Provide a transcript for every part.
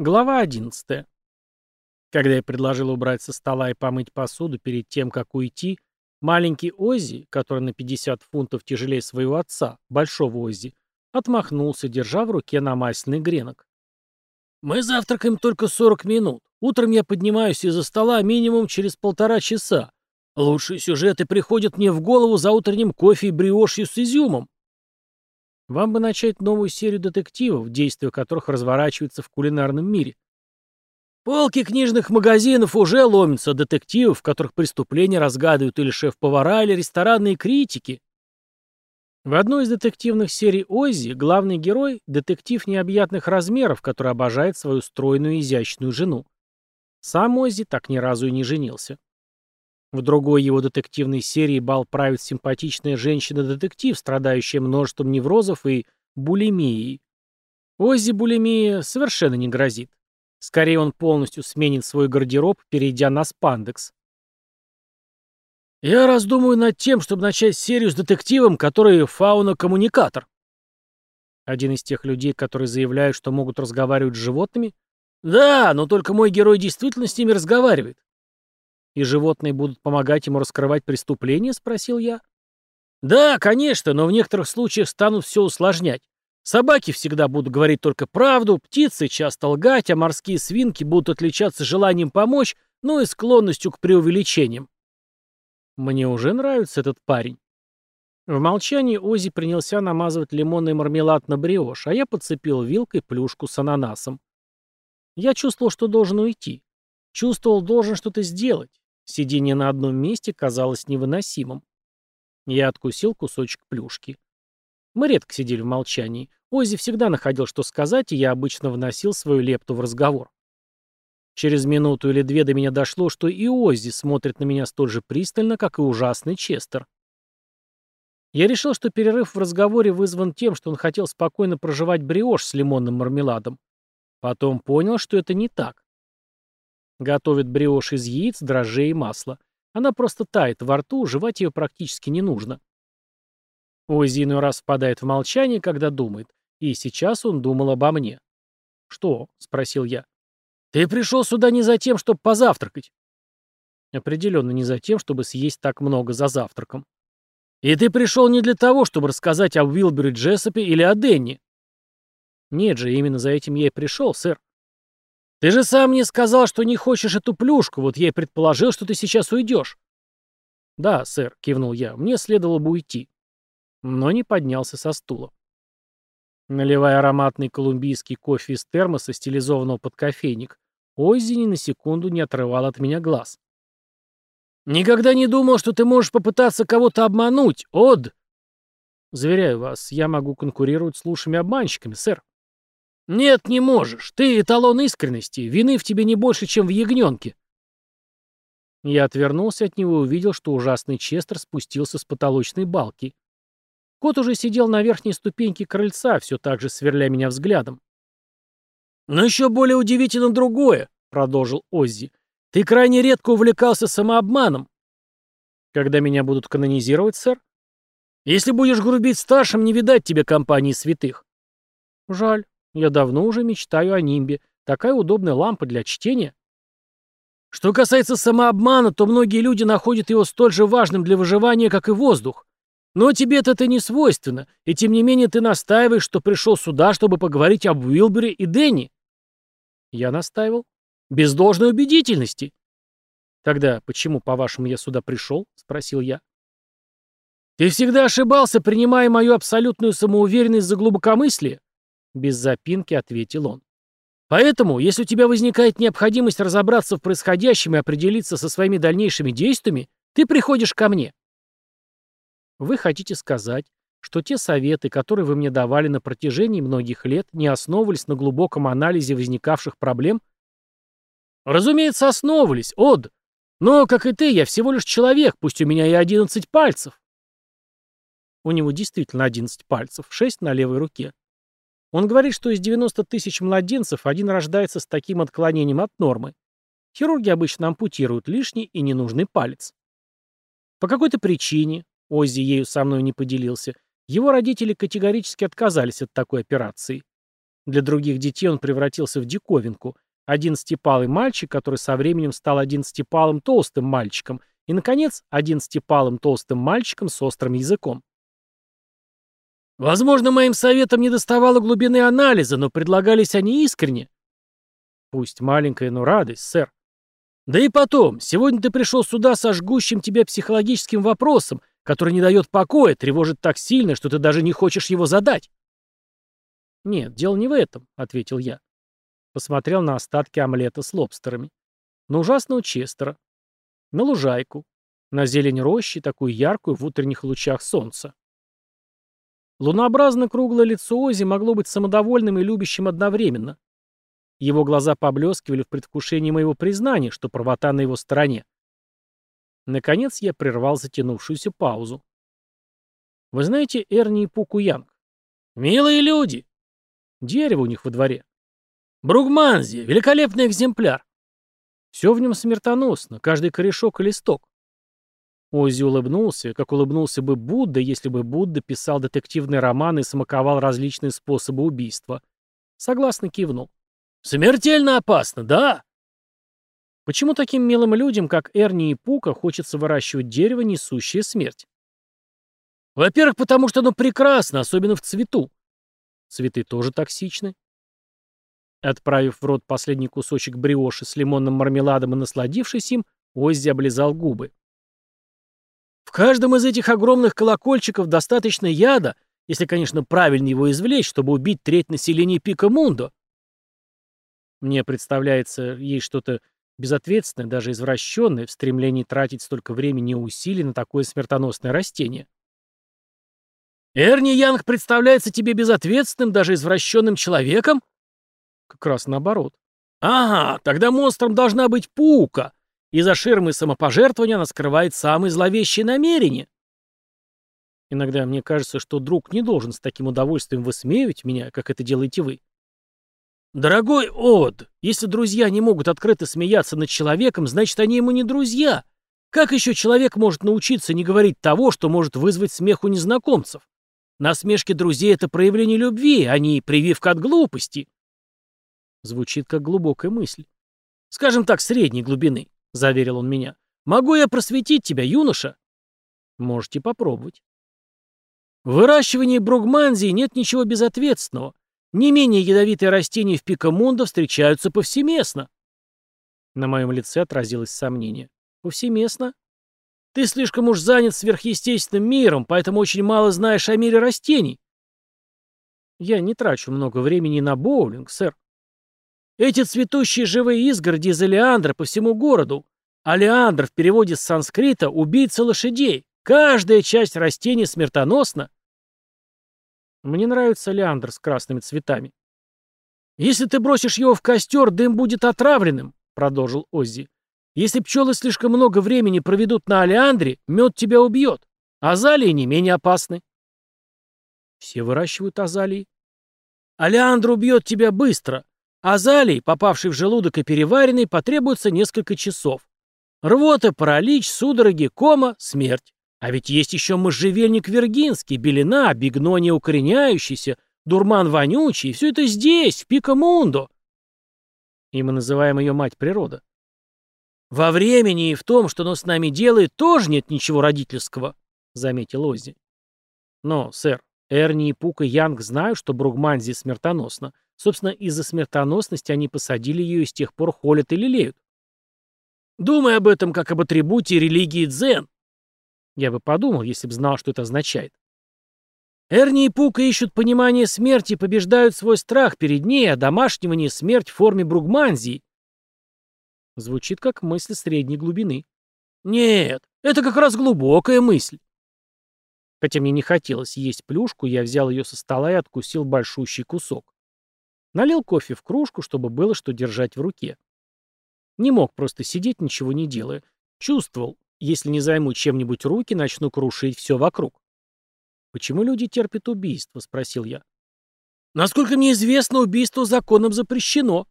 Глава 11. Когда я предложил убрать со стола и помыть посуду перед тем, как уйти, маленький Оззи, который на 50 фунтов тяжелее своего отца, большого Оззи, отмахнулся, держа в руке намасленный гренок. «Мы завтракаем только 40 минут. Утром я поднимаюсь из-за стола минимум через полтора часа. Лучшие сюжеты приходят мне в голову за утренним кофе и бриошью с изюмом. Вам бы начать новую серию детективов, действия которых разворачиваются в кулинарном мире. Полки книжных магазинов уже ломятся детективов, в которых преступления разгадывают или шеф-повара, или ресторанные критики. В одной из детективных серий Оззи главный герой – детектив необъятных размеров, который обожает свою стройную изящную жену. Сам Оззи так ни разу и не женился. В другой его детективной серии бал правит симпатичная женщина-детектив, страдающая множеством неврозов и булимией. Оззи булимия совершенно не грозит. Скорее он полностью сменит свой гардероб, перейдя на спандекс. Я раздумываю над тем, чтобы начать серию с детективом, который фауна-коммуникатор. Один из тех людей, которые заявляют, что могут разговаривать с животными? Да, но только мой герой действительно с ними разговаривает. «И животные будут помогать ему раскрывать преступления?» — спросил я. «Да, конечно, но в некоторых случаях станут все усложнять. Собаки всегда будут говорить только правду, птицы часто лгать, а морские свинки будут отличаться желанием помочь, но и склонностью к преувеличениям». Мне уже нравится этот парень. В молчании Ози принялся намазывать лимонный мармелад на бриош, а я подцепил вилкой плюшку с ананасом. Я чувствовал, что должен уйти. Чувствовал, должен что-то сделать. Сидение на одном месте казалось невыносимым. Я откусил кусочек плюшки. Мы редко сидели в молчании. Оззи всегда находил, что сказать, и я обычно вносил свою лепту в разговор. Через минуту или две до меня дошло, что и Оззи смотрит на меня столь же пристально, как и ужасный Честер. Я решил, что перерыв в разговоре вызван тем, что он хотел спокойно проживать бриош с лимонным мармеладом. Потом понял, что это не так. Готовит бриош из яиц, дрожжей и масла. Она просто тает во рту, жевать ее практически не нужно. Оззи иной раз впадает в молчание, когда думает. И сейчас он думал обо мне. «Что?» — спросил я. «Ты пришел сюда не за тем, чтобы позавтракать». Определенно не за тем, чтобы съесть так много за завтраком. «И ты пришел не для того, чтобы рассказать о Уилбере Джессопе или о Денни». «Нет же, именно за этим я и пришел, сэр. «Ты же сам мне сказал, что не хочешь эту плюшку, вот я и предположил, что ты сейчас уйдешь». «Да, сэр», — кивнул я, — «мне следовало бы уйти». Но не поднялся со стула. Наливая ароматный колумбийский кофе из термоса, стилизованного под кофейник, Оззи на секунду не отрывал от меня глаз. «Никогда не думал, что ты можешь попытаться кого-то обмануть, Од!» «Заверяю вас, я могу конкурировать с лучшими обманщиками, сэр». «Нет, не можешь. Ты эталон искренности. Вины в тебе не больше, чем в ягненке». Я отвернулся от него и увидел, что ужасный Честер спустился с потолочной балки. Кот уже сидел на верхней ступеньке крыльца, все так же сверля меня взглядом. «Но еще более удивительно другое», — продолжил Оззи. «Ты крайне редко увлекался самообманом». «Когда меня будут канонизировать, сэр?» «Если будешь грубить старшим, не видать тебе компании святых». «Жаль. Я давно уже мечтаю о нимбе. Такая удобная лампа для чтения. Что касается самообмана, то многие люди находят его столь же важным для выживания, как и воздух. Но тебе-то это не свойственно, и тем не менее ты настаиваешь, что пришел сюда, чтобы поговорить об Уилбере и Дэнни. Я настаивал. Без должной убедительности. Тогда почему, по-вашему, я сюда пришел? Спросил я. Ты всегда ошибался, принимая мою абсолютную самоуверенность за глубокомыслие. Без запинки ответил он. Поэтому, если у тебя возникает необходимость разобраться в происходящем и определиться со своими дальнейшими действиями, ты приходишь ко мне. Вы хотите сказать, что те советы, которые вы мне давали на протяжении многих лет, не основывались на глубоком анализе возникавших проблем? Разумеется, основывались, Од. Но, как и ты, я всего лишь человек, пусть у меня и 11 пальцев. У него действительно 11 пальцев, 6 на левой руке. Он говорит, что из 90 тысяч младенцев один рождается с таким отклонением от нормы. Хирурги обычно ампутируют лишний и ненужный палец. По какой-то причине, Оззи ею со мной не поделился, его родители категорически отказались от такой операции. Для других детей он превратился в диковинку. Одиннадцатипалый мальчик, который со временем стал одиннадцатипалым толстым мальчиком, и, наконец, одиннадцатипалым толстым мальчиком с острым языком. Возможно, моим советам не доставало глубины анализа, но предлагались они искренне. Пусть маленькая, но радость, сэр. Да и потом, сегодня ты пришел сюда со жгущим тебя психологическим вопросом, который не дает покоя, тревожит так сильно, что ты даже не хочешь его задать. «Нет, дело не в этом», — ответил я. Посмотрел на остатки омлета с лобстерами. На ужасного Честера. На лужайку. На зелень рощи, такую яркую в утренних лучах солнца. Лунообразно круглое лицо Ози могло быть самодовольным и любящим одновременно. Его глаза поблескивали в предвкушении моего признания, что правота на его стороне. Наконец я прервал затянувшуюся паузу. «Вы знаете Эрни и Пуку Янг?» «Милые люди!» «Дерево у них во дворе». «Бругманзи! Великолепный экземпляр!» «Все в нем смертоносно, каждый корешок и листок». Оззи улыбнулся, как улыбнулся бы Будда, если бы Будда писал детективные романы и смаковал различные способы убийства. Согласно кивнул. Смертельно опасно, да? Почему таким милым людям, как Эрни и Пука, хочется выращивать дерево, несущее смерть? Во-первых, потому что оно прекрасно, особенно в цвету. Цветы тоже токсичны. Отправив в рот последний кусочек бриоши с лимонным мармеладом и насладившись им, Оззи облизал губы. В каждом из этих огромных колокольчиков достаточно яда, если, конечно, правильно его извлечь, чтобы убить треть населения Пика Мундо. Мне представляется, есть что-то безответственное, даже извращенное в стремлении тратить столько времени и усилий на такое смертоносное растение. Эрни Янг представляется тебе безответственным, даже извращенным человеком? Как раз наоборот. Ага, тогда монстром должна быть паука, и за ширмой самопожертвования она скрывает самые зловещие намерения. Иногда мне кажется, что друг не должен с таким удовольствием высмеивать меня, как это делаете вы. «Дорогой Од, если друзья не могут открыто смеяться над человеком, значит, они ему не друзья. Как еще человек может научиться не говорить того, что может вызвать смех у незнакомцев? Насмешки друзей — это проявление любви, а не прививка от глупости». Звучит как глубокая мысль. «Скажем так, средней глубины», — заверил он меня. «Могу я просветить тебя, юноша?» «Можете попробовать». В выращивании бругманзии нет ничего безответственного. Не менее ядовитые растения в Пикамундо встречаются повсеместно. На моем лице отразилось сомнение. Повсеместно? Ты слишком уж занят сверхъестественным миром, поэтому очень мало знаешь о мире растений. Я не трачу много времени на боулинг, сэр. Эти цветущие живые изгороди из элеандра по всему городу. А леандр в переводе с санскрита — убийца лошадей. Каждая часть растения смертоносна. Мне нравится леандр с красными цветами. «Если ты бросишь его в костер, дым будет отравленным», — продолжил Оззи. «Если пчелы слишком много времени проведут на олеандре, мед тебя убьет. Азалии не менее опасны». Все выращивают азалии. Олеандр убьет тебя быстро. Азалии, попавший в желудок и переваренный, потребуется несколько часов. Рвота, паралич, судороги, кома, смерть. А ведь есть еще можжевельник вергинский, белина, бигнония укореняющийся, дурман вонючий, все это здесь, в Пикамундо. И мы называем ее мать природа. Во времени и в том, что оно с нами делает, тоже нет ничего родительского, заметил Оззи. Но, сэр, Эрни и Пука Янг знают, что Бругманзи смертоносна. Собственно, из-за смертоносности они посадили ее и с тех пор холят и лелеют. Думай об этом как об атрибуте религии дзен, я бы подумал, если бы знал, что это означает. Эрни и Пука ищут понимание смерти и побеждают свой страх перед ней, а домашнего смерть в форме бругманзии. Звучит как мысль средней глубины. Нет, это как раз глубокая мысль. Хотя мне не хотелось есть плюшку, я взял ее со стола и откусил большущий кусок. Налил кофе в кружку, чтобы было что держать в руке. Не мог просто сидеть, ничего не делая. Чувствовал, если не займу чем-нибудь руки, начну крушить все вокруг. «Почему люди терпят убийство?» — спросил я. «Насколько мне известно, убийство законом запрещено».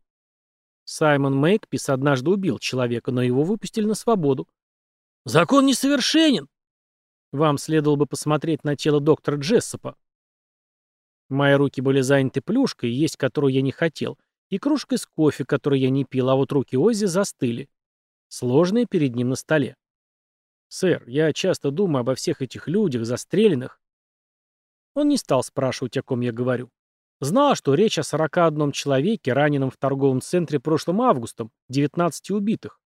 Саймон Мейкпис однажды убил человека, но его выпустили на свободу. «Закон несовершенен!» «Вам следовало бы посмотреть на тело доктора Джессопа». Мои руки были заняты плюшкой, есть которую я не хотел, и кружкой с кофе, которую я не пил, а вот руки Оззи застыли. Сложные перед ним на столе. «Сэр, я часто думаю обо всех этих людях, застреленных». Он не стал спрашивать, о ком я говорю. Знал, что речь о 41 человеке, раненом в торговом центре прошлым августом, 19 убитых.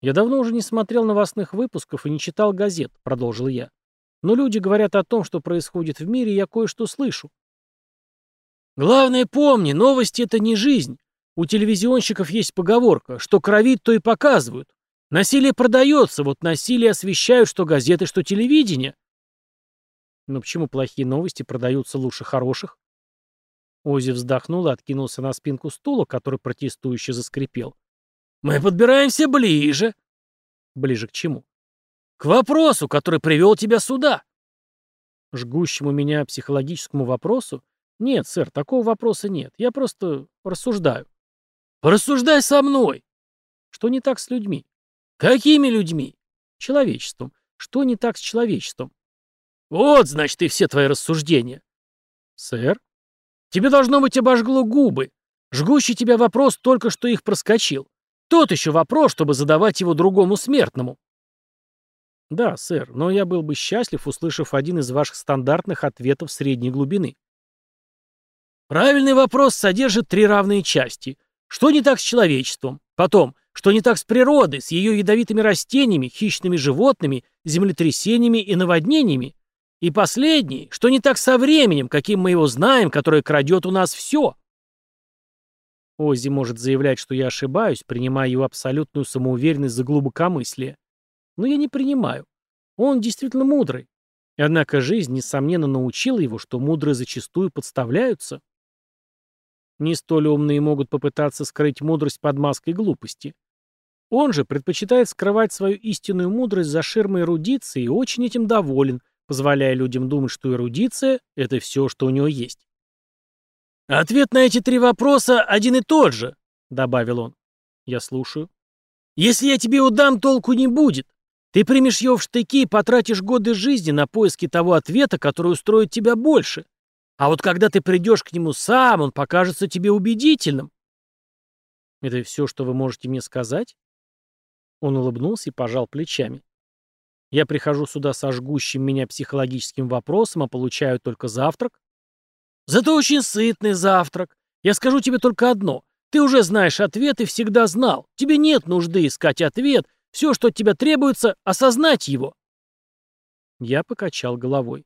«Я давно уже не смотрел новостных выпусков и не читал газет», — продолжил я. «Но люди говорят о том, что происходит в мире, и я кое-что слышу». «Главное помни, новости — это не жизнь. У телевизионщиков есть поговорка, что кровит, то и показывают. Насилие продается, вот насилие освещают что газеты, что телевидение». «Но почему плохие новости продаются лучше хороших?» Ози вздохнул и откинулся на спинку стула, который протестующе заскрипел. «Мы подбираемся ближе». «Ближе к чему?» «К вопросу, который привел тебя сюда». «Жгущему меня психологическому вопросу? Нет, сэр, такого вопроса нет. Я просто рассуждаю». «Порассуждай со мной». «Что не так с людьми?» «Какими людьми?» «Человечеством. Что не так с человечеством?» «Вот, значит, и все твои рассуждения». «Сэр?» Тебе должно быть обожгло губы. Жгущий тебя вопрос только что их проскочил. Тот еще вопрос, чтобы задавать его другому смертному. Да, сэр, но я был бы счастлив, услышав один из ваших стандартных ответов средней глубины. Правильный вопрос содержит три равные части. Что не так с человечеством? Потом, что не так с природой, с ее ядовитыми растениями, хищными животными, землетрясениями и наводнениями? И последний, что не так со временем, каким мы его знаем, которое крадет у нас все. Оззи может заявлять, что я ошибаюсь, принимая его абсолютную самоуверенность за глубокомыслие. Но я не принимаю. Он действительно мудрый. Однако жизнь, несомненно, научила его, что мудрые зачастую подставляются. Не столь умные могут попытаться скрыть мудрость под маской глупости. Он же предпочитает скрывать свою истинную мудрость за ширмой эрудиции и очень этим доволен, позволяя людям думать, что эрудиция — это все, что у него есть. «Ответ на эти три вопроса один и тот же», — добавил он. «Я слушаю». «Если я тебе его толку не будет. Ты примешь его в штыки и потратишь годы жизни на поиски того ответа, который устроит тебя больше. А вот когда ты придешь к нему сам, он покажется тебе убедительным». «Это все, что вы можете мне сказать?» Он улыбнулся и пожал плечами. Я прихожу сюда со жгущим меня психологическим вопросом, а получаю только завтрак. Зато очень сытный завтрак. Я скажу тебе только одно. Ты уже знаешь ответ и всегда знал. Тебе нет нужды искать ответ. Все, что от тебя требуется, осознать его. Я покачал головой.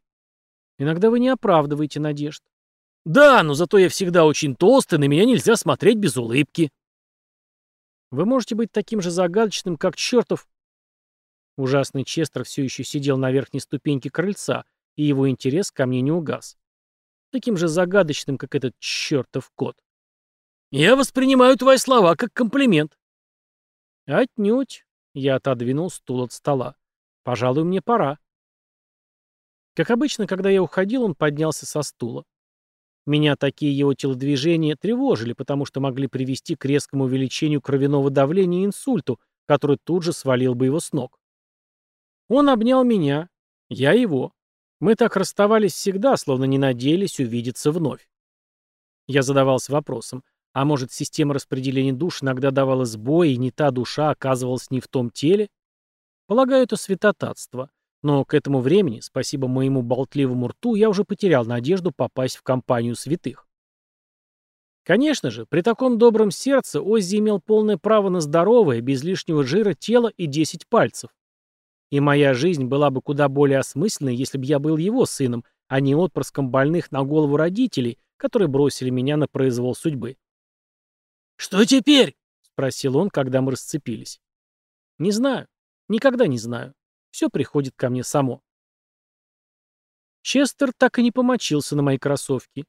Иногда вы не оправдываете надежд. Да, но зато я всегда очень толстый, на меня нельзя смотреть без улыбки. Вы можете быть таким же загадочным, как чертов Ужасный Честер все еще сидел на верхней ступеньке крыльца, и его интерес ко мне не угас. Таким же загадочным, как этот чертов кот. «Я воспринимаю твои слова как комплимент». «Отнюдь», — я отодвинул стул от стола. «Пожалуй, мне пора». Как обычно, когда я уходил, он поднялся со стула. Меня такие его телодвижения тревожили, потому что могли привести к резкому увеличению кровяного давления и инсульту, который тут же свалил бы его с ног. Он обнял меня, я его. Мы так расставались всегда, словно не надеялись увидеться вновь. Я задавался вопросом, а может, система распределения душ иногда давала сбой, и не та душа оказывалась не в том теле? Полагаю, это святотатство. Но к этому времени, спасибо моему болтливому рту, я уже потерял надежду попасть в компанию святых. Конечно же, при таком добром сердце Оззи имел полное право на здоровое, без лишнего жира тело и 10 пальцев. И моя жизнь была бы куда более осмысленной, если бы я был его сыном, а не отпрыском больных на голову родителей, которые бросили меня на произвол судьбы. «Что теперь?» — спросил он, когда мы расцепились. «Не знаю. Никогда не знаю. Все приходит ко мне само». Честер так и не помочился на мои кроссовки.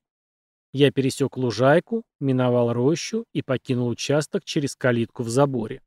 Я пересек лужайку, миновал рощу и покинул участок через калитку в заборе.